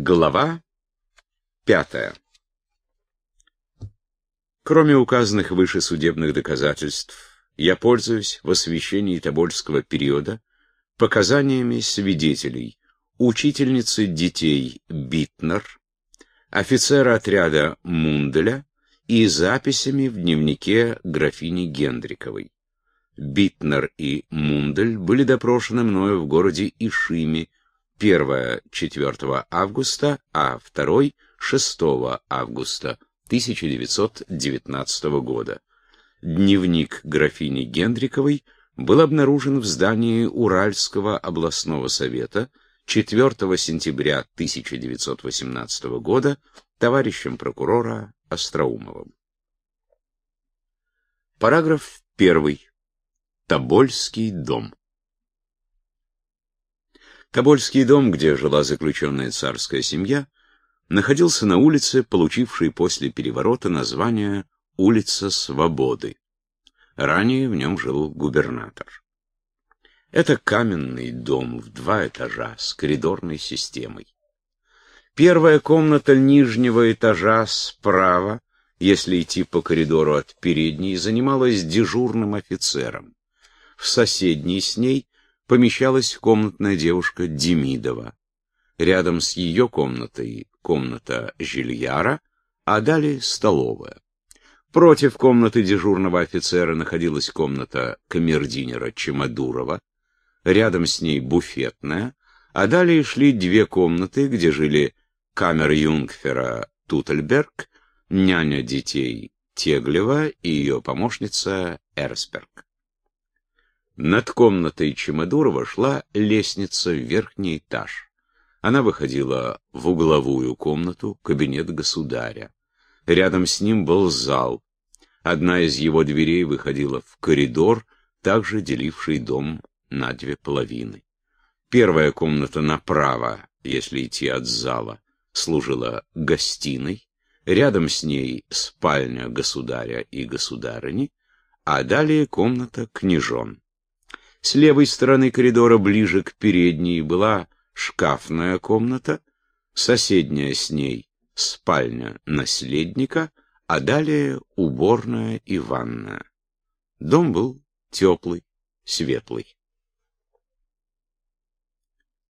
Глава пятая. Кроме указанных выше судебных доказательств, я пользуюсь в освещении Тобольского периода показаниями свидетелей, учительницы детей Битнер, офицера отряда Мунделя и записями в дневнике графини Гендриковой. Битнер и Мундель были допрошены мною в городе Ишиме 1-4 августа, а 2-6 августа 1919 года. Дневник графини Гендриковой был обнаружен в здании Уральского областного совета 4 сентября 1918 года товарищем прокурора Остроумовым. Параграф 1. Тобольский дом. Тобольский дом, где жила заключенная царская семья, находился на улице, получившей после переворота название «Улица Свободы». Ранее в нем жил губернатор. Это каменный дом в два этажа с коридорной системой. Первая комната нижнего этажа справа, если идти по коридору от передней, занималась дежурным офицером. В соседней с ней помещалась комнатная девушка Демидова. Рядом с ее комнатой комната Жильяра, а далее столовая. Против комнаты дежурного офицера находилась комната камердинера Чемодурова, рядом с ней буфетная, а далее шли две комнаты, где жили камер-юнгфера Тутельберг, няня детей Теглева и ее помощница Эрсберг. Над комнатой Чемодурова шла лестница в верхний этаж. Она выходила в угловую комнату, кабинет государя. Рядом с ним был зал. Одна из его дверей выходила в коридор, также деливший дом на две половины. Первая комната направо, если идти от зала, служила гостиной, рядом с ней спальня государя и государыни, а далее комната княжон. С левой стороны коридора, ближе к передней, была шкафная комната, соседняя с ней спальня наследника, а далее уборная и ванная. Дом был теплый, светлый.